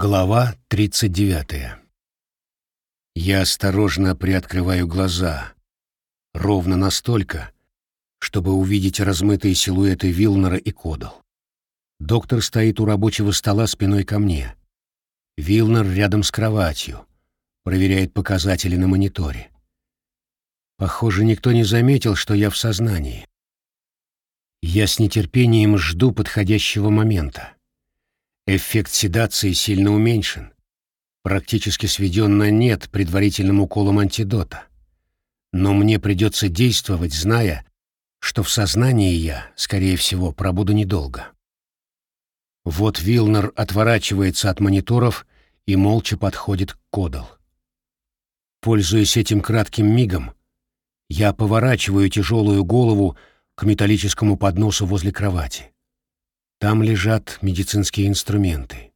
Глава 39. Я осторожно приоткрываю глаза, ровно настолько, чтобы увидеть размытые силуэты Вилнера и Кодал. Доктор стоит у рабочего стола спиной ко мне. Вилнер рядом с кроватью, проверяет показатели на мониторе. Похоже, никто не заметил, что я в сознании. Я с нетерпением жду подходящего момента. Эффект седации сильно уменьшен, практически сведен на нет предварительным уколом антидота. Но мне придется действовать, зная, что в сознании я, скорее всего, пробуду недолго. Вот Вилнер отворачивается от мониторов и молча подходит к Кодал. Пользуясь этим кратким мигом, я поворачиваю тяжелую голову к металлическому подносу возле кровати. Там лежат медицинские инструменты.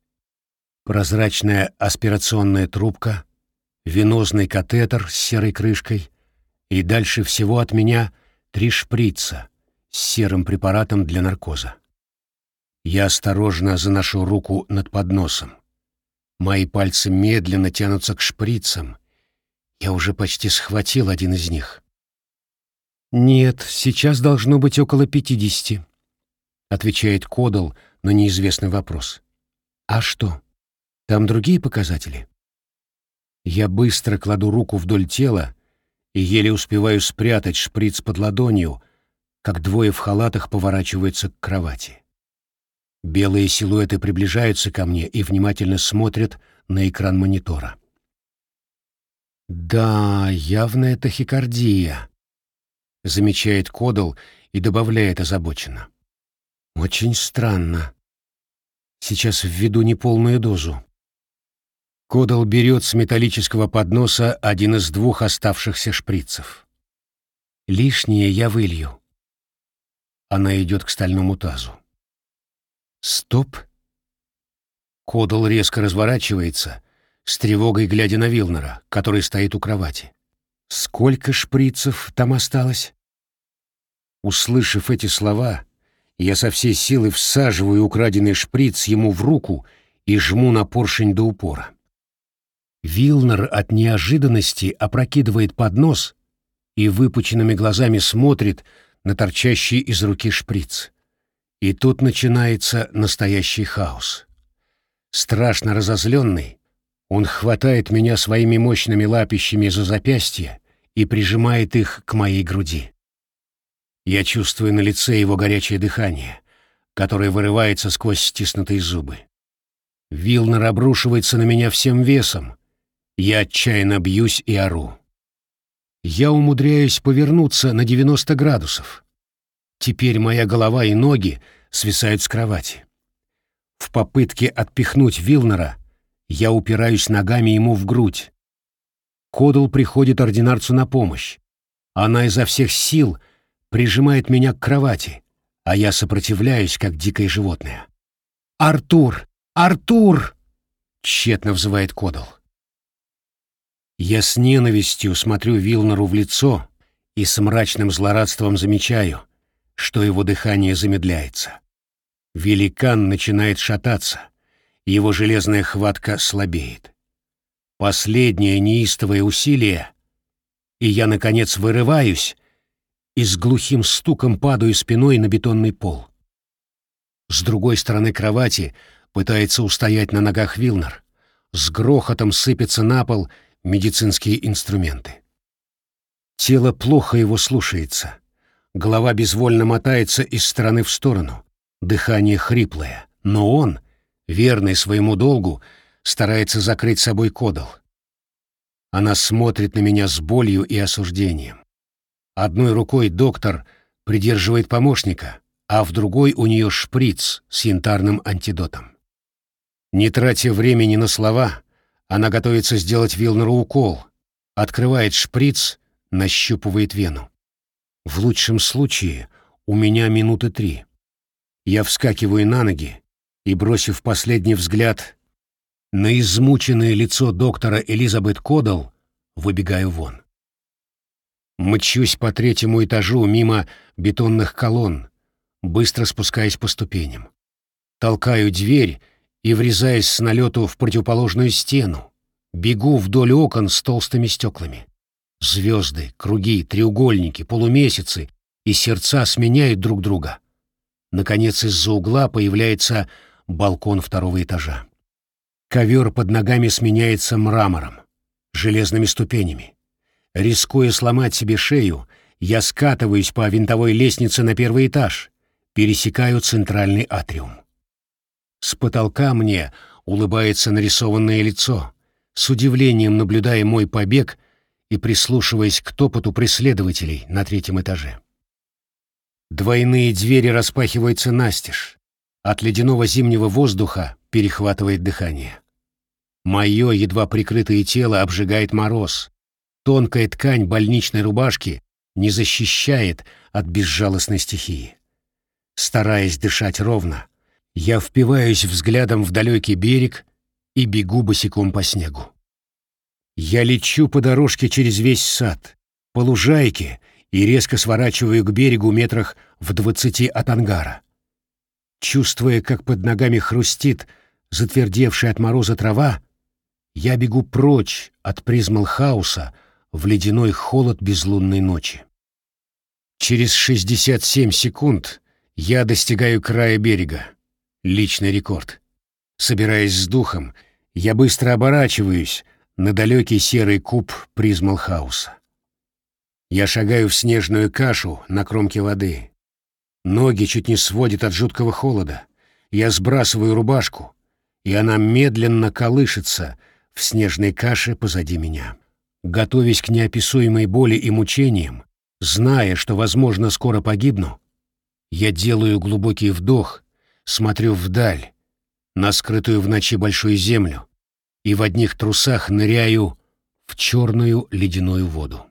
Прозрачная аспирационная трубка, венозный катетер с серой крышкой и дальше всего от меня три шприца с серым препаратом для наркоза. Я осторожно заношу руку над подносом. Мои пальцы медленно тянутся к шприцам. Я уже почти схватил один из них. «Нет, сейчас должно быть около пятидесяти», отвечает Кодал на неизвестный вопрос. А что? Там другие показатели? Я быстро кладу руку вдоль тела и еле успеваю спрятать шприц под ладонью, как двое в халатах поворачиваются к кровати. Белые силуэты приближаются ко мне и внимательно смотрят на экран монитора. «Да, явная тахикардия», — замечает Кодал и добавляет озабоченно. Очень странно. Сейчас введу неполную дозу. Кодал берет с металлического подноса один из двух оставшихся шприцев. Лишнее я вылью. Она идет к стальному тазу. Стоп. Кодал резко разворачивается, с тревогой глядя на Вилнера, который стоит у кровати. Сколько шприцев там осталось? Услышав эти слова, я со всей силы всаживаю украденный шприц ему в руку и жму на поршень до упора. Вилнер от неожиданности опрокидывает поднос и выпученными глазами смотрит на торчащий из руки шприц. И тут начинается настоящий хаос. Страшно разозленный, он хватает меня своими мощными лапищами за запястье и прижимает их к моей груди. Я чувствую на лице его горячее дыхание, которое вырывается сквозь стиснутые зубы. Вилнер обрушивается на меня всем весом. Я отчаянно бьюсь и ору. Я умудряюсь повернуться на 90 градусов. Теперь моя голова и ноги свисают с кровати. В попытке отпихнуть Вилнера я упираюсь ногами ему в грудь. Кодл приходит ординарцу на помощь. Она изо всех сил — прижимает меня к кровати, а я сопротивляюсь, как дикое животное. «Артур! Артур!» — тщетно взывает Кодал. Я с ненавистью смотрю Вилнеру в лицо и с мрачным злорадством замечаю, что его дыхание замедляется. Великан начинает шататься, его железная хватка слабеет. Последнее неистовое усилие, и я, наконец, вырываюсь, и с глухим стуком падаю спиной на бетонный пол. С другой стороны кровати пытается устоять на ногах Вилнер. С грохотом сыпятся на пол медицинские инструменты. Тело плохо его слушается. Голова безвольно мотается из стороны в сторону. Дыхание хриплое. Но он, верный своему долгу, старается закрыть собой кодал. Она смотрит на меня с болью и осуждением. Одной рукой доктор придерживает помощника, а в другой у нее шприц с янтарным антидотом. Не тратя времени на слова, она готовится сделать Вилнеру укол, открывает шприц, нащупывает вену. В лучшем случае у меня минуты три. Я вскакиваю на ноги и, бросив последний взгляд на измученное лицо доктора Элизабет Кодал, выбегаю вон. Мчусь по третьему этажу мимо бетонных колонн, быстро спускаясь по ступеням. Толкаю дверь и врезаясь с налету в противоположную стену. Бегу вдоль окон с толстыми стеклами. Звезды, круги, треугольники, полумесяцы и сердца сменяют друг друга. Наконец из-за угла появляется балкон второго этажа. Ковер под ногами сменяется мрамором, железными ступенями. Рискуя сломать себе шею, я скатываюсь по винтовой лестнице на первый этаж, пересекаю центральный атриум. С потолка мне улыбается нарисованное лицо, с удивлением наблюдая мой побег и прислушиваясь к топоту преследователей на третьем этаже. Двойные двери распахиваются настежь. От ледяного зимнего воздуха перехватывает дыхание. Мое едва прикрытое тело обжигает мороз. Тонкая ткань больничной рубашки не защищает от безжалостной стихии. Стараясь дышать ровно, я впиваюсь взглядом в далекий берег и бегу босиком по снегу. Я лечу по дорожке через весь сад, по лужайке и резко сворачиваю к берегу метрах в двадцати от ангара. Чувствуя, как под ногами хрустит затвердевшая от мороза трава, я бегу прочь от Призмалхауса в ледяной холод безлунной ночи. Через 67 секунд я достигаю края берега. Личный рекорд. Собираясь с духом, я быстро оборачиваюсь, на далекий серый куб Призмалхауса. Я шагаю в снежную кашу на кромке воды. Ноги чуть не сводят от жуткого холода. Я сбрасываю рубашку, и она медленно колышется в снежной каше позади меня. Готовясь к неописуемой боли и мучениям, зная, что, возможно, скоро погибну, я делаю глубокий вдох, смотрю вдаль, на скрытую в ночи большую землю, и в одних трусах ныряю в черную ледяную воду.